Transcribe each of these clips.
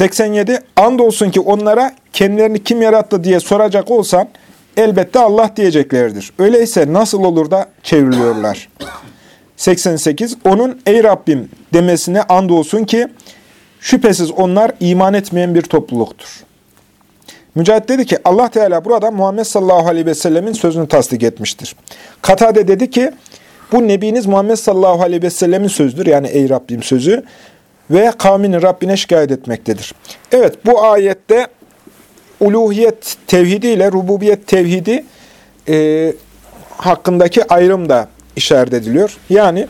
87. Andolsun ki onlara kendilerini kim yarattı diye soracak olsan elbette Allah diyeceklerdir. Öyleyse nasıl olur da çevriliyorlar? 88. Onun ey Rabbim demesine andolsun ki şüphesiz onlar iman etmeyen bir topluluktur. Mücahit dedi ki Allah Teala burada Muhammed sallallahu aleyhi ve sellemin sözünü tasdik etmiştir. Katade dedi ki bu Nebiniz Muhammed sallallahu aleyhi ve sellemin sözüdür. Yani ey Rabbim sözü ve kavmini Rabbine şikayet etmektedir. Evet bu ayette uluhiyet tevhidi ile rububiyet tevhidi e, hakkındaki ayrım da işaret ediliyor. Yani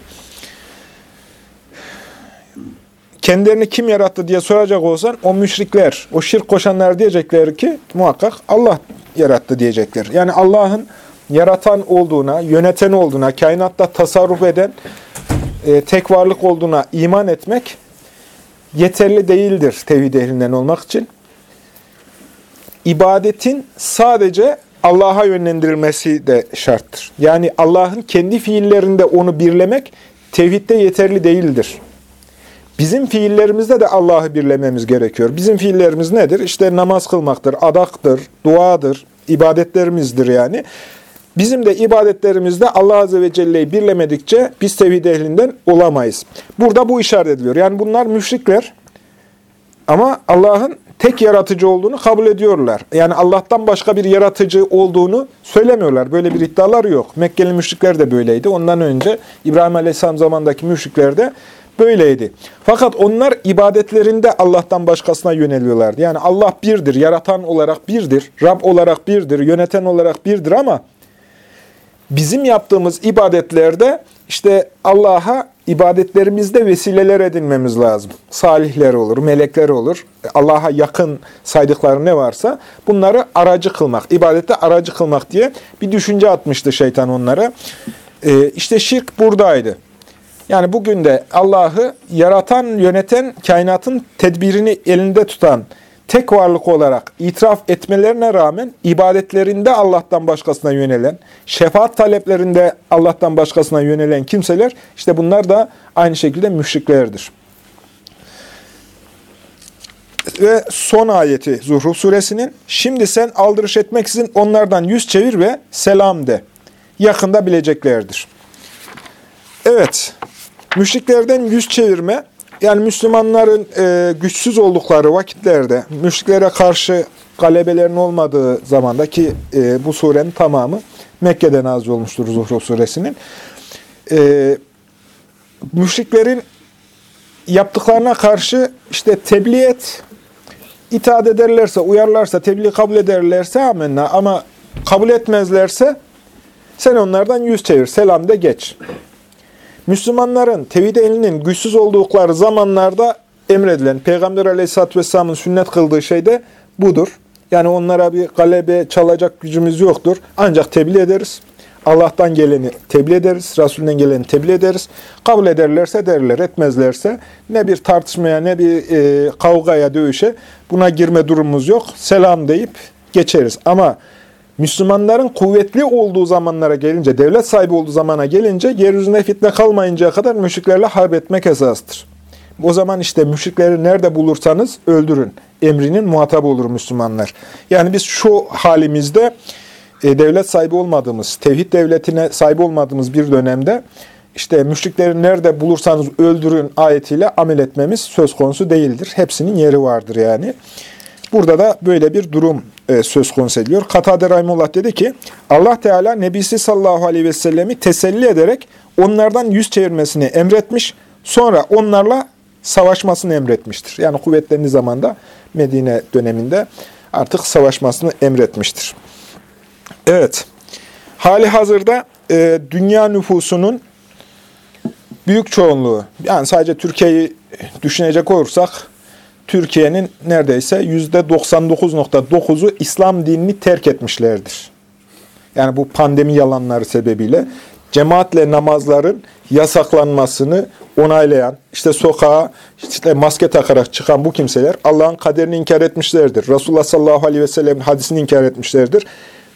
kendilerini kim yarattı diye soracak olsan o müşrikler, o şirk koşanlar diyecekler ki muhakkak Allah yarattı diyecekler. Yani Allah'ın yaratan olduğuna, yöneten olduğuna, kainatta tasarruf eden e, tek varlık olduğuna iman etmek yeterli değildir tevhid ehlinden olmak için. İbadetin sadece Allah'a yönlendirilmesi de şarttır. Yani Allah'ın kendi fiillerinde onu birlemek tevhidde yeterli değildir. Bizim fiillerimizde de Allah'ı birlememiz gerekiyor. Bizim fiillerimiz nedir? İşte namaz kılmaktır, adaktır, duadır, ibadetlerimizdir yani. Bizim de ibadetlerimizde Allah Azze ve Celle'yi birlemedikçe biz tevhid ehlinden olamayız. Burada bu işaret ediliyor. Yani bunlar müşrikler ama Allah'ın tek yaratıcı olduğunu kabul ediyorlar. Yani Allah'tan başka bir yaratıcı olduğunu söylemiyorlar. Böyle bir iddialar yok. Mekkeli müşrikler de böyleydi. Ondan önce İbrahim Aleyhisselam zamandaki müşrikler de böyleydi. Fakat onlar ibadetlerinde Allah'tan başkasına yöneliyorlardı. Yani Allah birdir, yaratan olarak birdir, Rab olarak birdir, yöneten olarak birdir ama bizim yaptığımız ibadetlerde işte Allah'a ibadetlerimizde vesileler edinmemiz lazım. Salihler olur, melekler olur. Allah'a yakın saydıkları ne varsa bunları aracı kılmak, ibadette aracı kılmak diye bir düşünce atmıştı şeytan onlara. Ee, işte şirk buradaydı. Yani bugün de Allah'ı yaratan, yöneten, kainatın tedbirini elinde tutan, tek varlık olarak itiraf etmelerine rağmen ibadetlerinde Allah'tan başkasına yönelen, şefaat taleplerinde Allah'tan başkasına yönelen kimseler, işte bunlar da aynı şekilde müşriklerdir. Ve son ayeti Zuhruf suresinin, Şimdi sen aldırış etmeksizin onlardan yüz çevir ve selam de. Yakında bileceklerdir. Evet, müşriklerden yüz çevirme, yani Müslümanların e, güçsüz oldukları vakitlerde, müşriklere karşı galebelerin olmadığı zamanda ki e, bu surenin tamamı Mekke'de nazil olmuştur Zuhruf suresinin. E, müşriklerin yaptıklarına karşı işte tebliğ et, itaat ederlerse, uyarlarsa, tebliğ kabul ederlerse amenna ama kabul etmezlerse sen onlardan yüz çevir, selam de geç. Müslümanların tevhid elinin güçsüz oldukları zamanlarda emredilen, Peygamber aleyhisselatü vesselamın sünnet kıldığı şey de budur. Yani onlara bir galebe çalacak gücümüz yoktur. Ancak tebliğ ederiz. Allah'tan geleni tebliğ ederiz, Resulünden geleni tebliğ ederiz. Kabul ederlerse derler, etmezlerse ne bir tartışmaya ne bir e, kavgaya, dövüşe buna girme durumumuz yok. Selam deyip geçeriz. Ama Müslümanların kuvvetli olduğu zamanlara gelince, devlet sahibi olduğu zamana gelince, yeryüzünde fitne kalmayıncaya kadar müşriklerle harp etmek esastır. O zaman işte müşrikleri nerede bulursanız öldürün. Emrinin muhatabı olur Müslümanlar. Yani biz şu halimizde e, devlet sahibi olmadığımız, tevhid devletine sahip olmadığımız bir dönemde işte müşrikleri nerede bulursanız öldürün ayetiyle amel etmemiz söz konusu değildir. Hepsinin yeri vardır yani. Burada da böyle bir durum e, söz konusu ediliyor. Katade Rahimullah dedi ki, Allah Teala Nebisi sallallahu aleyhi ve sellemi teselli ederek onlardan yüz çevirmesini emretmiş, sonra onlarla savaşmasını emretmiştir. Yani kuvvetlendiği zamanda Medine döneminde artık savaşmasını emretmiştir. Evet, hali hazırda e, dünya nüfusunun büyük çoğunluğu, yani sadece Türkiye'yi düşünecek olursak, Türkiye'nin neredeyse %99.9'u İslam dinini terk etmişlerdir. Yani bu pandemi yalanları sebebiyle cemaatle namazların yasaklanmasını onaylayan, işte sokağa işte maske takarak çıkan bu kimseler Allah'ın kaderini inkar etmişlerdir. Resulullah sallallahu aleyhi ve sellem'in hadisini inkar etmişlerdir.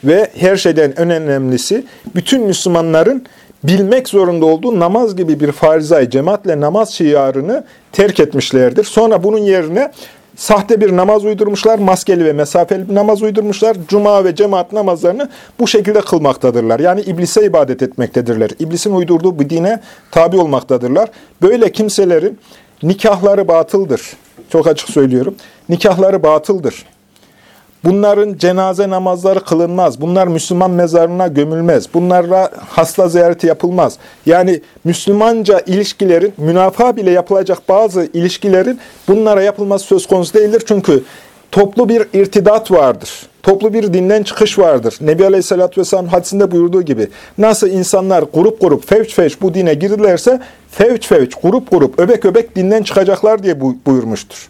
Ve her şeyden en önemlisi bütün Müslümanların bilmek zorunda olduğu namaz gibi bir farizayı, cemaatle namaz şiarını terk etmişlerdir. Sonra bunun yerine sahte bir namaz uydurmuşlar, maskeli ve mesafeli bir namaz uydurmuşlar. Cuma ve cemaat namazlarını bu şekilde kılmaktadırlar. Yani iblise ibadet etmektedirler. İblisin uydurduğu bu dine tabi olmaktadırlar. Böyle kimselerin nikahları batıldır. Çok açık söylüyorum. Nikahları batıldır. Bunların cenaze namazları kılınmaz. Bunlar Müslüman mezarına gömülmez. Bunlarla hasta ziyareti yapılmaz. Yani Müslümanca ilişkilerin, münafaa bile yapılacak bazı ilişkilerin bunlara yapılması söz konusu değildir. Çünkü toplu bir irtidat vardır. Toplu bir dinden çıkış vardır. Nebi Aleyhisselatü Vesselam hadisinde buyurduğu gibi nasıl insanlar grup grup, fevç fevç bu dine girdilerse fevç fevç, grup grup, öbek öbek dinden çıkacaklar diye buyurmuştur.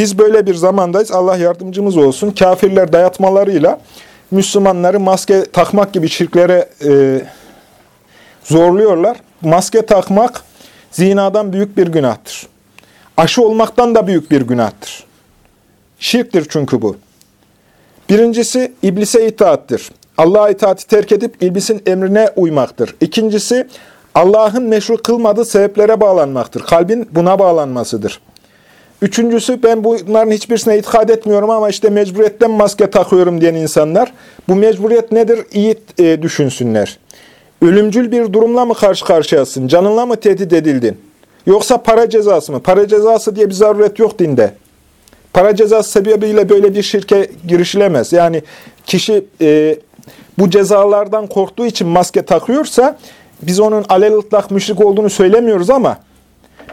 Biz böyle bir zamandayız. Allah yardımcımız olsun. Kafirler dayatmalarıyla Müslümanları maske takmak gibi şirklere e, zorluyorlar. Maske takmak zinadan büyük bir günahtır. Aşı olmaktan da büyük bir günahtır. Şirktir çünkü bu. Birincisi iblise itaattir. Allah'a itaati terk edip iblisin emrine uymaktır. İkincisi Allah'ın meşru kılmadığı sebeplere bağlanmaktır. Kalbin buna bağlanmasıdır. Üçüncüsü ben bunların hiçbirisine itikad etmiyorum ama işte mecburiyetten maske takıyorum diyen insanlar. Bu mecburiyet nedir? İyi e, düşünsünler. Ölümcül bir durumla mı karşı karşıyasın? Canınla mı tehdit edildin? Yoksa para cezası mı? Para cezası diye bir zaruret yok dinde. Para cezası sebebiyle böyle bir şirke girişilemez. Yani kişi e, bu cezalardan korktuğu için maske takıyorsa biz onun alel müşrik olduğunu söylemiyoruz ama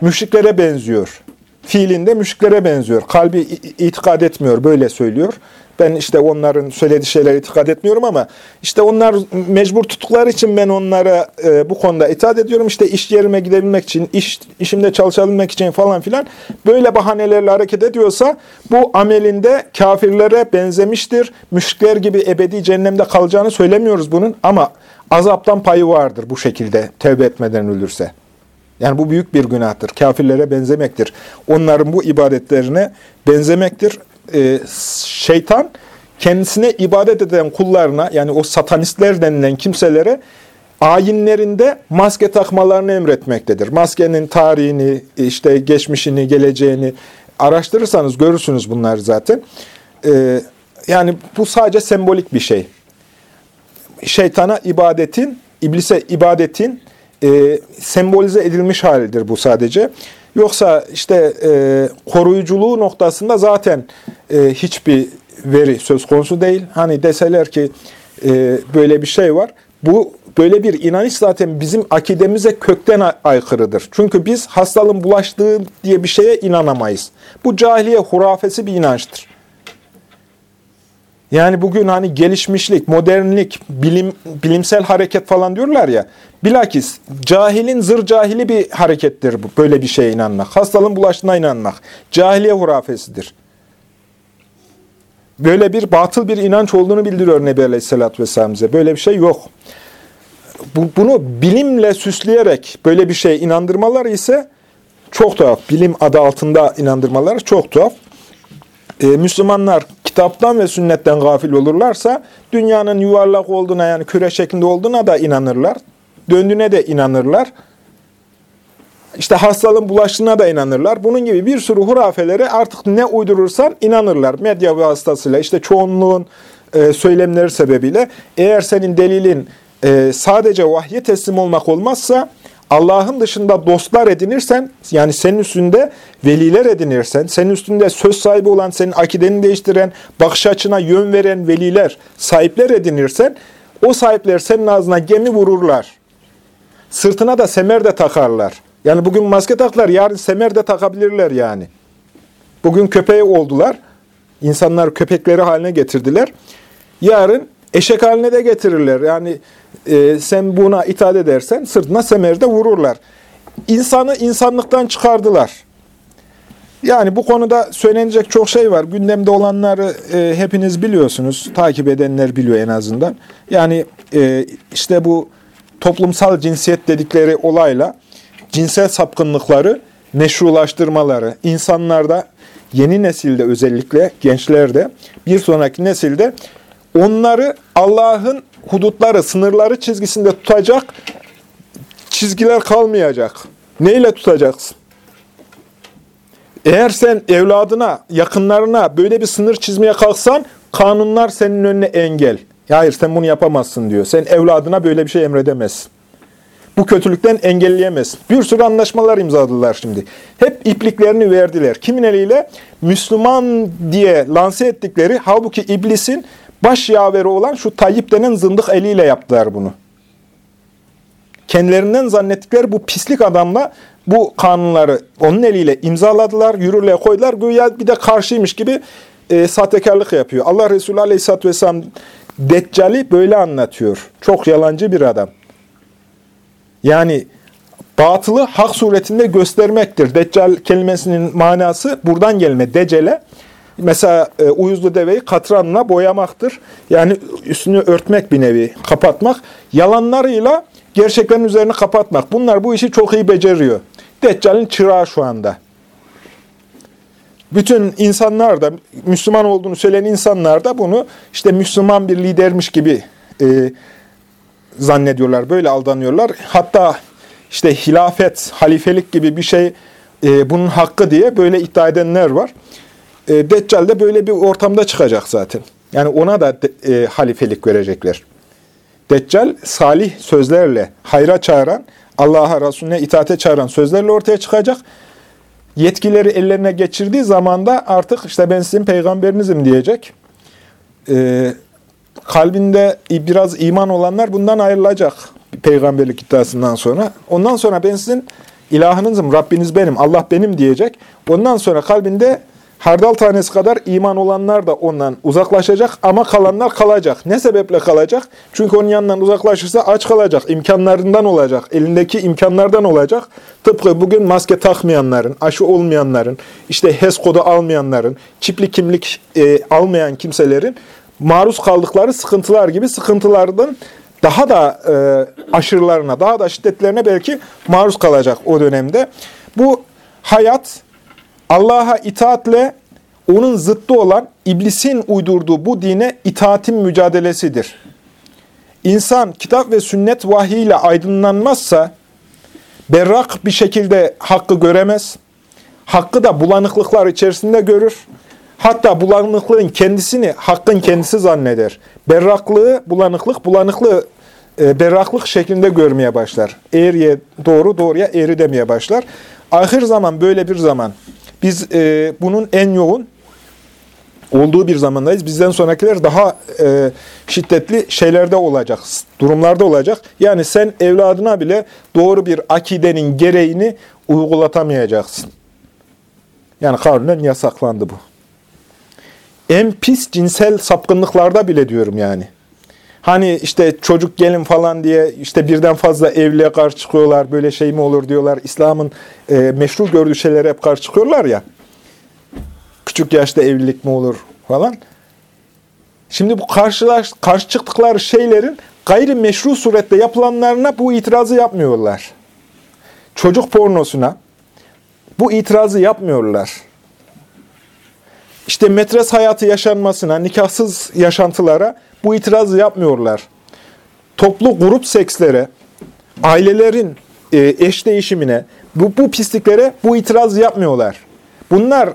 müşriklere benziyor fiilinde müşriklere benziyor. Kalbi itikad etmiyor, böyle söylüyor. Ben işte onların söylediği şeylere itikad etmiyorum ama işte onlar mecbur tuttukları için ben onlara e, bu konuda itaat ediyorum. İşte iş yerime gidebilmek için, iş, işimde çalışabilmek için falan filan böyle bahanelerle hareket ediyorsa bu amelinde kafirlere benzemiştir. Müşrikler gibi ebedi cehennemde kalacağını söylemiyoruz bunun ama azaptan payı vardır bu şekilde tevbe etmeden ölürse. Yani bu büyük bir günahtır. Kafirlere benzemektir. Onların bu ibadetlerine benzemektir. Ee, şeytan kendisine ibadet eden kullarına yani o satanistler denilen kimselere ayinlerinde maske takmalarını emretmektedir. Maskenin tarihini, işte geçmişini, geleceğini araştırırsanız görürsünüz bunları zaten. Ee, yani bu sadece sembolik bir şey. Şeytana ibadetin, iblise ibadetin e, sembolize edilmiş halidir bu sadece. Yoksa işte e, koruyuculuğu noktasında zaten e, hiçbir veri söz konusu değil. Hani deseler ki e, böyle bir şey var. Bu böyle bir inanış zaten bizim akidemize kökten aykırıdır. Çünkü biz hastalığın bulaştığı diye bir şeye inanamayız. Bu cahiliye hurafesi bir inançtır. Yani bugün hani gelişmişlik, modernlik, bilim, bilimsel hareket falan diyorlar ya. Bilakis cahilin zır cahili bir harekettir bu. Böyle bir şeye inanmak. Hastalığın bulaştığına inanmak. Cahiliye hurafesidir. Böyle bir batıl bir inanç olduğunu bildiriyor Nebi Aleyhisselatü Vesselam bize. Böyle bir şey yok. Bu, bunu bilimle süsleyerek böyle bir şeye inandırmalar ise çok tuhaf. Bilim adı altında inandırmalar çok tuhaf. Ee, Müslümanlar kitaptan ve sünnetten gafil olurlarsa dünyanın yuvarlak olduğuna yani küre şeklinde olduğuna da inanırlar. Döndüğüne de inanırlar. İşte hastalığın bulaştığına da inanırlar. Bunun gibi bir sürü hurafelere artık ne uydurursan inanırlar. Medya vasıtasıyla işte çoğunluğun e, söylemleri sebebiyle eğer senin delilin e, sadece vahye teslim olmak olmazsa Allah'ın dışında dostlar edinirsen, yani senin üstünde veliler edinirsen, senin üstünde söz sahibi olan, senin akideni değiştiren, bakış açına yön veren veliler, sahipler edinirsen, o sahipler senin ağzına gemi vururlar. Sırtına da semer de takarlar. Yani bugün maske taklar, yarın semer de takabilirler yani. Bugün köpeği oldular. İnsanlar köpekleri haline getirdiler. Yarın eşek haline de getirirler. Yani e, sen buna itaat edersen sırtına semerde vururlar. İnsanı insanlıktan çıkardılar. Yani bu konuda söylenecek çok şey var. Gündemde olanları e, hepiniz biliyorsunuz. Takip edenler biliyor en azından. Yani e, işte bu toplumsal cinsiyet dedikleri olayla cinsel sapkınlıkları meşrulaştırmaları, insanlarda yeni nesilde özellikle gençlerde bir sonraki nesilde onları Allah'ın hudutları, sınırları çizgisinde tutacak çizgiler kalmayacak. Neyle tutacaksın? Eğer sen evladına, yakınlarına böyle bir sınır çizmeye kalksan, kanunlar senin önüne engel. Hayır sen bunu yapamazsın diyor. Sen evladına böyle bir şey emredemezsin. Bu kötülükten engelleyemezsin. Bir sürü anlaşmalar imzaladılar şimdi. Hep ipliklerini verdiler. Kimin eliyle? Müslüman diye lanse ettikleri, halbuki iblisin baş yaveri olan şu Tayyip denen zındık eliyle yaptılar bunu. Kendilerinden zannettikleri bu pislik adamla bu kanunları onun eliyle imzaladılar, yürürlüğe koydular. Güya bir de karşıymış gibi e, sahtekarlık yapıyor. Allah Resulü Aleyhisselatü Vesselam Deccali böyle anlatıyor. Çok yalancı bir adam. Yani batılı hak suretinde göstermektir. Deccal kelimesinin manası buradan gelme. Decele. Mesela e, uyuzlu deveyi katranla boyamaktır. Yani üstünü örtmek bir nevi, kapatmak. Yalanlarıyla gerçeklerin üzerine kapatmak. Bunlar bu işi çok iyi beceriyor. Deccal'in çırağı şu anda. Bütün insanlar da, Müslüman olduğunu söyleyen insanlar da bunu işte Müslüman bir lidermiş gibi e, zannediyorlar, böyle aldanıyorlar. Hatta işte hilafet, halifelik gibi bir şey e, bunun hakkı diye böyle iddia edenler var. E, Deccal de böyle bir ortamda çıkacak zaten. Yani ona da e, halifelik verecekler. Deccal salih sözlerle hayra çağıran, Allah'a, Resulüne itaate çağıran sözlerle ortaya çıkacak. Yetkileri ellerine geçirdiği zaman da artık işte ben sizin peygamberinizim diyecek. Ee, kalbinde biraz iman olanlar bundan ayrılacak peygamberlik iddiasından sonra. Ondan sonra ben sizin ilahınızım, Rabbiniz benim, Allah benim diyecek. Ondan sonra kalbinde hardal tanesi kadar iman olanlar da ondan uzaklaşacak ama kalanlar kalacak. Ne sebeple kalacak? Çünkü onun yanından uzaklaşırsa aç kalacak, imkanlarından olacak, elindeki imkanlardan olacak. Tıpkı bugün maske takmayanların, aşı olmayanların, işte HES kodu almayanların, çipli kimlik e, almayan kimselerin maruz kaldıkları sıkıntılar gibi sıkıntılardan daha da e, aşırılarına, daha da şiddetlerine belki maruz kalacak o dönemde. Bu hayat Allah'a itaatle onun zıttı olan iblisin uydurduğu bu dine itaatin mücadelesidir. İnsan kitap ve sünnet vahiy ile aydınlanmazsa berrak bir şekilde hakkı göremez. Hakkı da bulanıklıklar içerisinde görür. Hatta bulanıklığın kendisini hakkın kendisi zanneder. Berraklığı, bulanıklık, bulanıklığı e, berraklık şeklinde görmeye başlar. Eğriye doğru, doğruya eğri demeye başlar. Ahir zaman böyle bir zaman. Biz e, bunun en yoğun olduğu bir zamandayız. Bizden sonrakiler daha e, şiddetli şeylerde olacak, durumlarda olacak. Yani sen evladına bile doğru bir akidenin gereğini uygulatamayacaksın. Yani kanunen yasaklandı bu. En pis cinsel sapkınlıklarda bile diyorum yani. Hani işte çocuk gelin falan diye işte birden fazla evliliğe karşı çıkıyorlar. Böyle şey mi olur diyorlar. İslam'ın e, meşru gördüğü şeylere hep karşı çıkıyorlar ya. Küçük yaşta evlilik mi olur falan. Şimdi bu karşılaş, karşı çıktıkları şeylerin gayri meşru surette yapılanlarına bu itirazı yapmıyorlar. Çocuk pornosuna bu itirazı yapmıyorlar. İşte metres hayatı yaşanmasına, nikahsız yaşantılara bu itirazı yapmıyorlar. Toplu grup sekslere, ailelerin e, eş değişimine, bu, bu pisliklere bu itiraz yapmıyorlar. Bunlar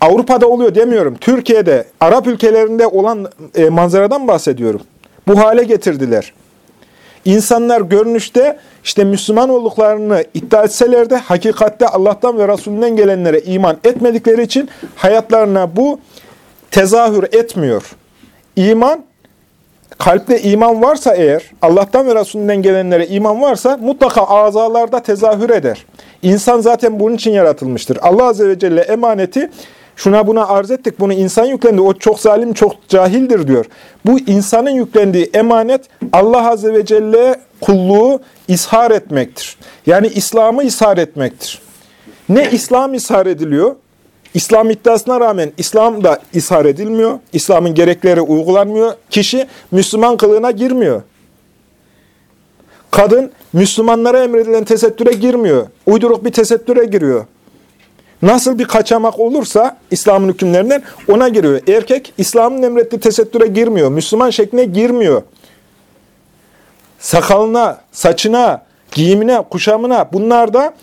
Avrupa'da oluyor demiyorum. Türkiye'de, Arap ülkelerinde olan e, manzaradan bahsediyorum. Bu hale getirdiler. İnsanlar görünüşte işte Müslüman olduklarını iddia etseler de hakikatte Allah'tan ve Resulünden gelenlere iman etmedikleri için hayatlarına bu tezahür etmiyor. İman, kalpte iman varsa eğer, Allah'tan ve Resulünden gelenlere iman varsa mutlaka azalarda tezahür eder. İnsan zaten bunun için yaratılmıştır. Allah Azze ve Celle emaneti şuna buna arz ettik, bunu insan yüklendi, o çok zalim, çok cahildir diyor. Bu insanın yüklendiği emanet Allah Azze ve Celle kulluğu ishar etmektir. Yani İslam'ı ishar etmektir. Ne İslam ishar ediliyor? İslam iddiasına rağmen İslam da ishar edilmiyor. İslam'ın gerekleri uygulanmıyor. Kişi Müslüman kılığına girmiyor. Kadın Müslümanlara emredilen tesettüre girmiyor. Uyduruk bir tesettüre giriyor. Nasıl bir kaçamak olursa İslam'ın hükümlerinden ona giriyor. Erkek İslam'ın emrettiği tesettüre girmiyor. Müslüman şekline girmiyor. Sakalına, saçına, giyimine, kuşamına bunlar da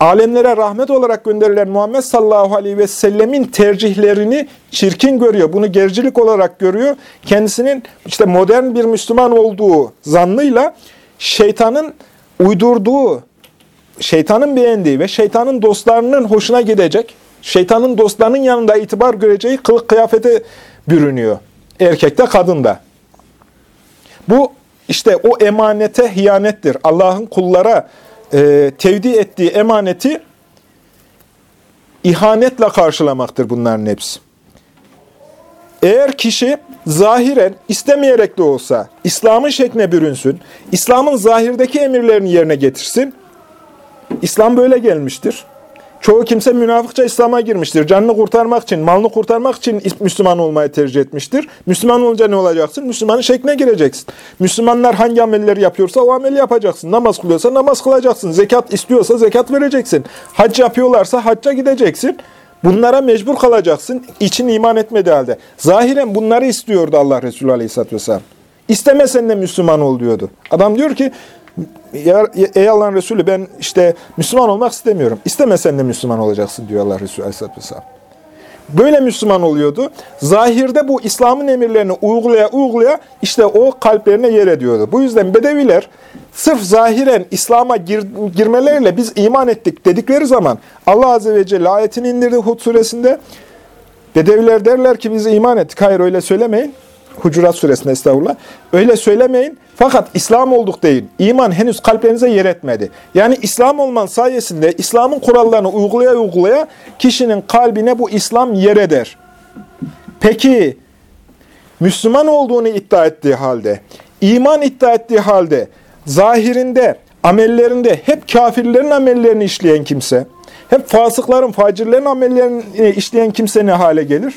alemlere rahmet olarak gönderilen Muhammed sallallahu aleyhi ve sellemin tercihlerini çirkin görüyor. Bunu gericilik olarak görüyor. Kendisinin işte modern bir Müslüman olduğu zannıyla şeytanın uydurduğu, şeytanın beğendiği ve şeytanın dostlarının hoşuna gidecek, şeytanın dostlarının yanında itibar göreceği kılık kıyafete bürünüyor. Erkekte kadında. Bu işte o emanete hiyanettir. Allah'ın kullara e, tevdi ettiği emaneti ihanetle karşılamaktır bunların hepsi. Eğer kişi zahiren istemeyerek de olsa İslam'ın şekline bürünsün, İslam'ın zahirdeki emirlerini yerine getirsin, İslam böyle gelmiştir. Çoğu kimse münafıkça İslam'a girmiştir. Canını kurtarmak için, malını kurtarmak için Müslüman olmayı tercih etmiştir. Müslüman olunca ne olacaksın? Müslümanın şekline gireceksin. Müslümanlar hangi amelleri yapıyorsa o ameli yapacaksın. Namaz kılıyorsa namaz kılacaksın. Zekat istiyorsa zekat vereceksin. Hac yapıyorlarsa hacca gideceksin. Bunlara mecbur kalacaksın. İçin iman etmediği halde. Zahiren bunları istiyordu Allah Resulü Aleyhisselatü Vesselam. İstemesen de Müslüman ol diyordu. Adam diyor ki Ey Allah'ın Resulü ben işte Müslüman olmak istemiyorum. İstemesen de Müslüman olacaksın diyor Allah Resulü Aleyhisselatü Vesselam. Böyle Müslüman oluyordu. Zahirde bu İslam'ın emirlerini uygulaya uygulaya işte o kalplerine yer ediyordu. Bu yüzden Bedeviler sırf zahiren İslam'a gir, girmeleriyle biz iman ettik dedikleri zaman Allah Azze ve Celle ayetini indirdi Hud suresinde. Bedeviler derler ki biz iman ettik. Hayır öyle söylemeyin. Hucurat suresinde estağfurullah. Öyle söylemeyin. Fakat İslam olduk değil. İman henüz kalplerinize yer etmedi. Yani İslam olman sayesinde İslam'ın kurallarını uygulaya uygulaya kişinin kalbine bu İslam yer eder. Peki Müslüman olduğunu iddia ettiği halde, iman iddia ettiği halde, zahirinde, amellerinde hep kafirlerin amellerini işleyen kimse, hep fasıkların, facirlerin amellerini işleyen kimse ne hale gelir?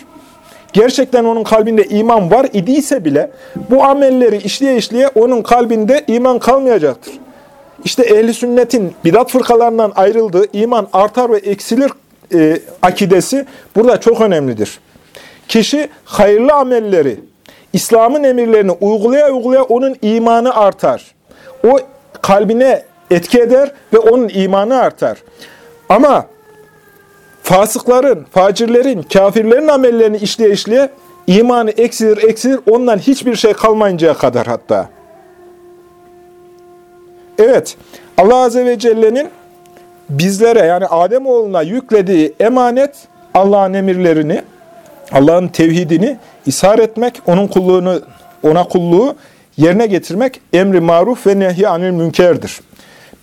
Gerçekten onun kalbinde iman var idiyse bile bu amelleri işleye işleye onun kalbinde iman kalmayacaktır. İşte ehli sünnetin bidat fırkalarından ayrıldığı iman artar ve eksilir e, akidesi burada çok önemlidir. Kişi hayırlı amelleri, İslam'ın emirlerini uygulaya uygulaya onun imanı artar. O kalbine etki eder ve onun imanı artar. Ama fasıkların, facirlerin, kafirlerin amellerini işleye işleye imanı eksilir eksilir ondan hiçbir şey kalmayıncaya kadar hatta. Evet, Allah Azze ve Celle'nin bizlere yani Ademoğluna yüklediği emanet Allah'ın emirlerini, Allah'ın tevhidini ishar etmek, onun kulluğunu, ona kulluğu yerine getirmek emri maruf ve nehi anil münkerdir.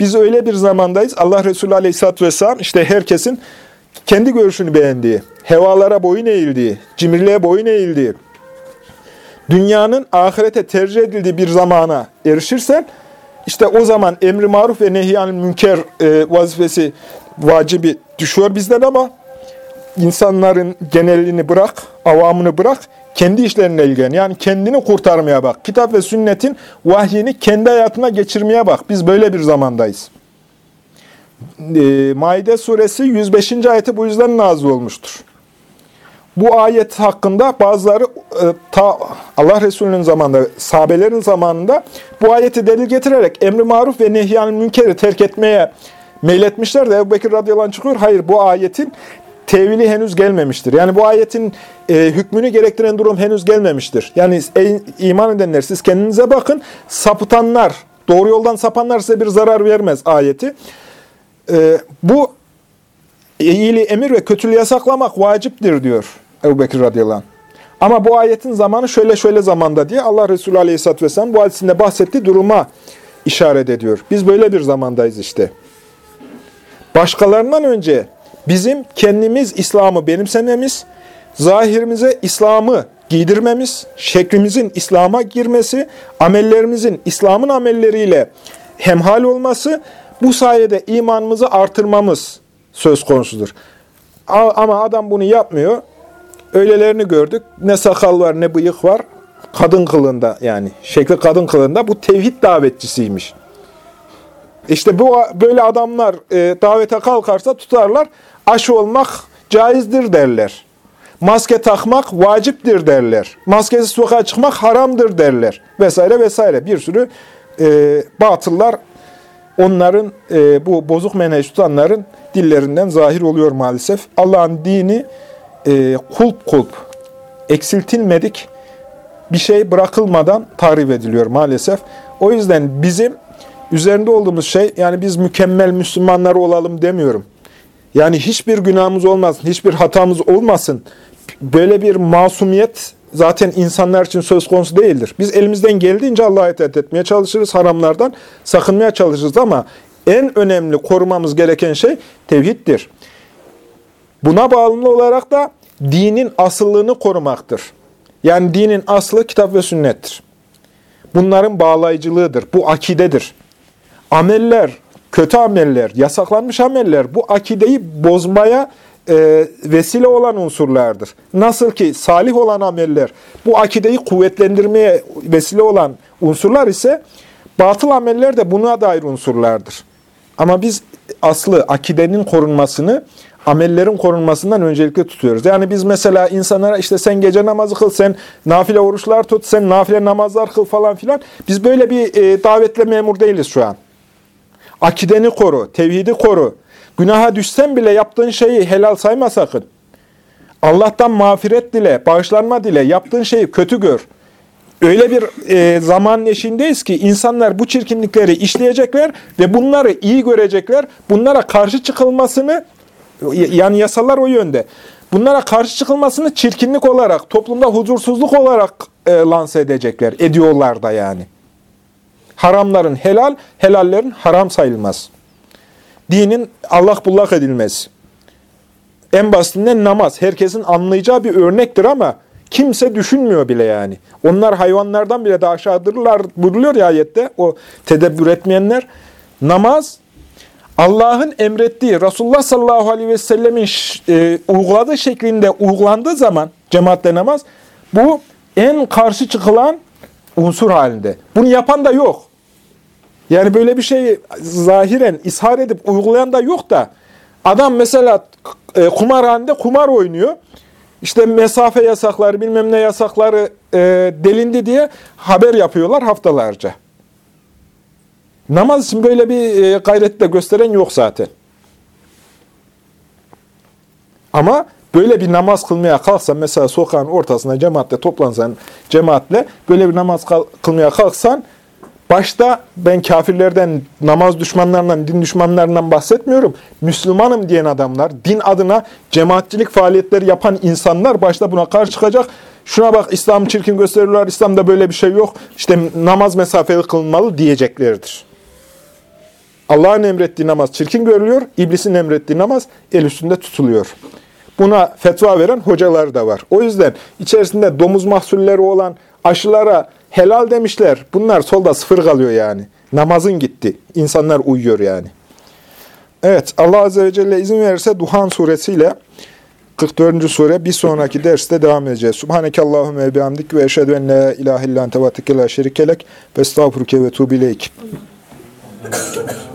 Biz öyle bir zamandayız. Allah Resulü Aleyhisselatü Vesselam işte herkesin kendi görüşünü beğendiği, hevalara boyun eğildiği, cimriliğe boyun eğildiği, dünyanın ahirete tercih edildiği bir zamana erişirsen, işte o zaman emri maruf ve nehyan münker e, vazifesi vacibi düşüyor bizden ama insanların genelini bırak, avamını bırak, kendi işlerine ilgilen. Yani kendini kurtarmaya bak. Kitap ve sünnetin vahyini kendi hayatına geçirmeye bak. Biz böyle bir zamandayız. Ee, Maide suresi 105. ayeti bu yüzden nazil olmuştur. Bu ayet hakkında bazıları e, ta Allah Resulü'nün zamanında, sahabelerin zamanında bu ayeti delil getirerek emri maruf ve nehyan münkeri terk etmeye meyletmişler de Ebu Bekir radıyallahu anh çıkıyor. Hayır bu ayetin tevili henüz gelmemiştir. Yani bu ayetin e, hükmünü gerektiren durum henüz gelmemiştir. Yani ey, iman edenler siz kendinize bakın. Sapıtanlar, doğru yoldan sapanlar size bir zarar vermez ayeti. E, bu iyiliği emir ve kötülüğü yasaklamak vaciptir diyor Ebu Bekir radıyallahu anh. Ama bu ayetin zamanı şöyle şöyle zamanda diye Allah Resulü aleyhisselatü vesselam bu hadisinde bahsettiği duruma işaret ediyor. Biz böyle bir zamandayız işte. Başkalarından önce bizim kendimiz İslam'ı benimsememiz, zahirimize İslam'ı giydirmemiz, şeklimizin İslam'a girmesi, amellerimizin İslam'ın amelleriyle hemhal olması bu sayede imanımızı artırmamız söz konusudur. Ama adam bunu yapmıyor. Öylelerini gördük. Ne sakal var ne bıyık var. Kadın kılında yani. Şekli kadın kılında. Bu tevhid davetçisiymiş. İşte bu böyle adamlar e, davete kalkarsa tutarlar. Aşı olmak caizdir derler. Maske takmak vaciptir derler. Maskesiz sokağa çıkmak haramdır derler. Vesaire vesaire. Bir sürü e, batıllar onların e, bu bozuk menheç tutanların dillerinden zahir oluyor maalesef. Allah'ın dini e, kulp kulp, eksiltilmedik bir şey bırakılmadan tarif ediliyor maalesef. O yüzden bizim üzerinde olduğumuz şey, yani biz mükemmel Müslümanlar olalım demiyorum. Yani hiçbir günahımız olmasın, hiçbir hatamız olmasın. Böyle bir masumiyet zaten insanlar için söz konusu değildir. Biz elimizden geldiğince Allah'a itaat etmeye çalışırız, haramlardan sakınmaya çalışırız ama en önemli korumamız gereken şey tevhiddir. Buna bağımlı olarak da dinin asıllığını korumaktır. Yani dinin aslı kitap ve sünnettir. Bunların bağlayıcılığıdır. Bu akidedir. Ameller, kötü ameller, yasaklanmış ameller bu akideyi bozmaya e, vesile olan unsurlardır. Nasıl ki salih olan ameller bu akideyi kuvvetlendirmeye vesile olan unsurlar ise batıl ameller de buna dair unsurlardır. Ama biz aslı akidenin korunmasını amellerin korunmasından öncelikle tutuyoruz. Yani biz mesela insanlara işte sen gece namazı kıl, sen nafile oruçlar tut, sen nafile namazlar kıl falan filan. Biz böyle bir e, davetle memur değiliz şu an. Akideni koru, tevhidi koru. Günaha düşsen bile yaptığın şeyi helal sayma sakın. Allah'tan mağfiret dile, bağışlanma dile, yaptığın şeyi kötü gör. Öyle bir e, zamanın eşiğindeyiz ki insanlar bu çirkinlikleri işleyecekler ve bunları iyi görecekler. Bunlara karşı çıkılmasını, yani yasalar o yönde. Bunlara karşı çıkılmasını çirkinlik olarak, toplumda huzursuzluk olarak e, lanse edecekler. Ediyorlar da yani. Haramların helal, helallerin haram sayılmaz. Dinin Allah bullak edilmez. En basitinden namaz. Herkesin anlayacağı bir örnektir ama kimse düşünmüyor bile yani. Onlar hayvanlardan bile daha aşağıdırlar buyuruluyor ya ayette. O tedebbür etmeyenler. Namaz Allah'ın emrettiği, Resulullah sallallahu aleyhi ve sellemin e, uyguladığı şeklinde uygulandığı zaman cemaatle namaz, bu en karşı çıkılan unsur halinde. Bunu yapan da yok. Yani böyle bir şeyi zahiren ishar edip uygulayan da yok da adam mesela e, kumarhanede kumar oynuyor. İşte mesafe yasakları, bilmem ne yasakları e, delindi diye haber yapıyorlar haftalarca. Namaz için böyle bir e, gayret de gösteren yok zaten. Ama böyle bir namaz kılmaya kalksan, mesela sokağın ortasında cemaatle toplansan, cemaatle böyle bir namaz kılmaya kalksan, Başta ben kafirlerden, namaz düşmanlarından, din düşmanlarından bahsetmiyorum. Müslümanım diyen adamlar, din adına cemaatçilik faaliyetleri yapan insanlar başta buna karşı çıkacak. Şuna bak İslam çirkin gösteriyorlar, İslam'da böyle bir şey yok. İşte namaz mesafeli kılınmalı diyeceklerdir. Allah'ın emrettiği namaz çirkin görülüyor, iblisin emrettiği namaz el üstünde tutuluyor. Buna fetva veren hocalar da var. O yüzden içerisinde domuz mahsulleri olan aşılara helal demişler. Bunlar solda sıfır kalıyor yani. Namazın gitti. İnsanlar uyuyor yani. Evet Allah Azze ve Celle izin verirse Duhan suresiyle 44. sure bir sonraki derste devam edeceğiz. Subhaneke Allahümme ve bihamdik ve eşhedü en la ilahe illan tevatike la şerikelek ve estağfurke ve tuğbileyk.